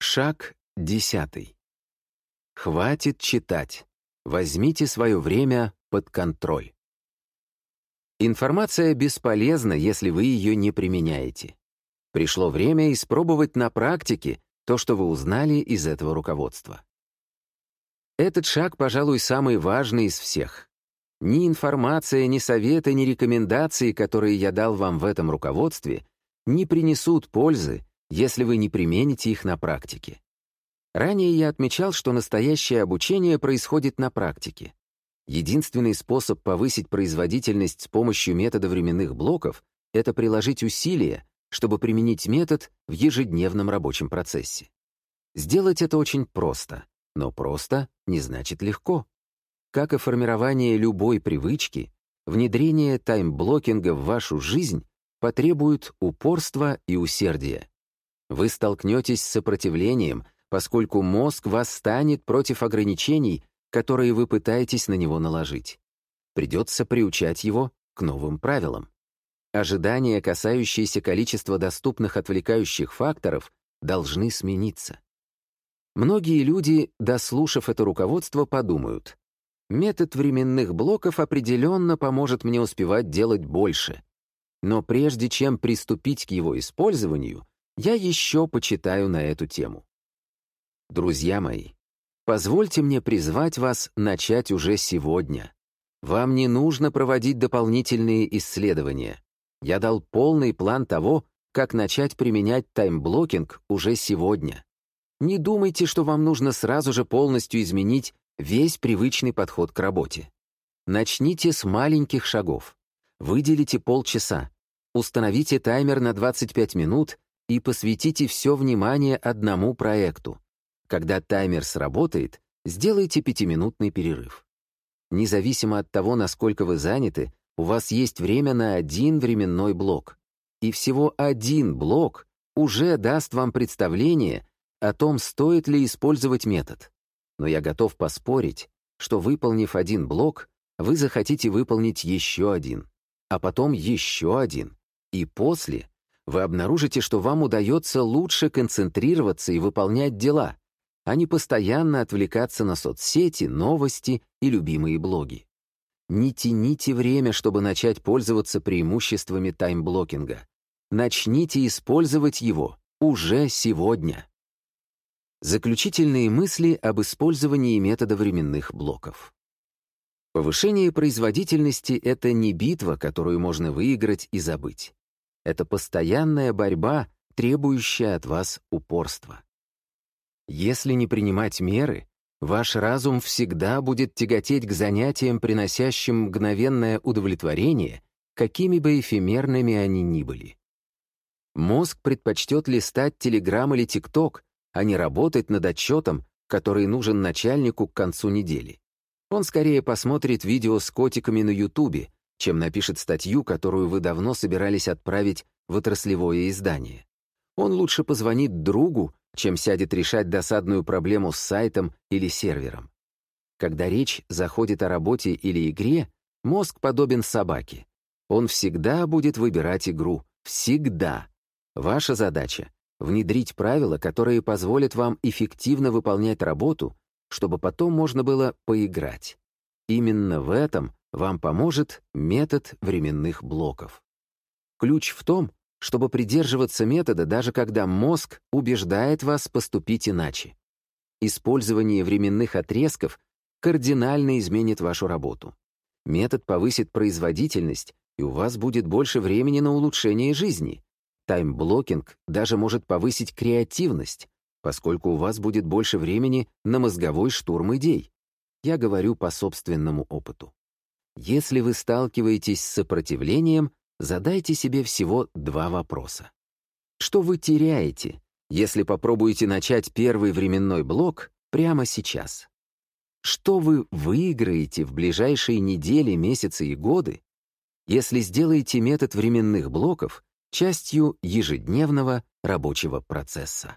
Шаг десятый. Хватит читать. Возьмите свое время под контроль. Информация бесполезна, если вы ее не применяете. Пришло время испробовать на практике то, что вы узнали из этого руководства. Этот шаг, пожалуй, самый важный из всех. Ни информация, ни советы, ни рекомендации, которые я дал вам в этом руководстве, не принесут пользы, если вы не примените их на практике. Ранее я отмечал, что настоящее обучение происходит на практике. Единственный способ повысить производительность с помощью метода временных блоков — это приложить усилия, чтобы применить метод в ежедневном рабочем процессе. Сделать это очень просто, но просто не значит легко. Как и формирование любой привычки, внедрение таймблокинга в вашу жизнь потребует упорства и усердия. Вы столкнетесь с сопротивлением, поскольку мозг восстанет против ограничений, которые вы пытаетесь на него наложить. Придется приучать его к новым правилам. Ожидания, касающиеся количества доступных отвлекающих факторов, должны смениться. Многие люди, дослушав это руководство, подумают, метод временных блоков определенно поможет мне успевать делать больше. Но прежде чем приступить к его использованию, я еще почитаю на эту тему. Друзья мои, позвольте мне призвать вас начать уже сегодня. Вам не нужно проводить дополнительные исследования. Я дал полный план того, как начать применять таймблокинг уже сегодня. Не думайте, что вам нужно сразу же полностью изменить весь привычный подход к работе. Начните с маленьких шагов. Выделите полчаса. Установите таймер на 25 минут и посвятите все внимание одному проекту. Когда таймер сработает, сделайте пятиминутный перерыв. Независимо от того, насколько вы заняты, у вас есть время на один временной блок. И всего один блок уже даст вам представление о том, стоит ли использовать метод. Но я готов поспорить, что выполнив один блок, вы захотите выполнить еще один, а потом еще один, и после вы обнаружите, что вам удается лучше концентрироваться и выполнять дела, а не постоянно отвлекаться на соцсети, новости и любимые блоги. Не тяните время, чтобы начать пользоваться преимуществами таймблокинга. Начните использовать его уже сегодня. Заключительные мысли об использовании метода временных блоков. Повышение производительности — это не битва, которую можно выиграть и забыть. Это постоянная борьба, требующая от вас упорства. Если не принимать меры, ваш разум всегда будет тяготеть к занятиям, приносящим мгновенное удовлетворение, какими бы эфемерными они ни были. Мозг предпочтет листать Телеграм или ТикТок, а не работать над отчетом, который нужен начальнику к концу недели. Он скорее посмотрит видео с котиками на Ютубе, чем напишет статью, которую вы давно собирались отправить в отраслевое издание. Он лучше позвонит другу, чем сядет решать досадную проблему с сайтом или сервером. Когда речь заходит о работе или игре, мозг подобен собаке. Он всегда будет выбирать игру. Всегда. Ваша задача — внедрить правила, которые позволят вам эффективно выполнять работу, чтобы потом можно было поиграть. Именно в этом вам поможет метод временных блоков. Ключ в том, чтобы придерживаться метода, даже когда мозг убеждает вас поступить иначе. Использование временных отрезков кардинально изменит вашу работу. Метод повысит производительность, и у вас будет больше времени на улучшение жизни. Таймблокинг даже может повысить креативность, поскольку у вас будет больше времени на мозговой штурм идей. Я говорю по собственному опыту. Если вы сталкиваетесь с сопротивлением, задайте себе всего два вопроса. Что вы теряете, если попробуете начать первый временной блок прямо сейчас? Что вы выиграете в ближайшие недели, месяцы и годы, если сделаете метод временных блоков частью ежедневного рабочего процесса?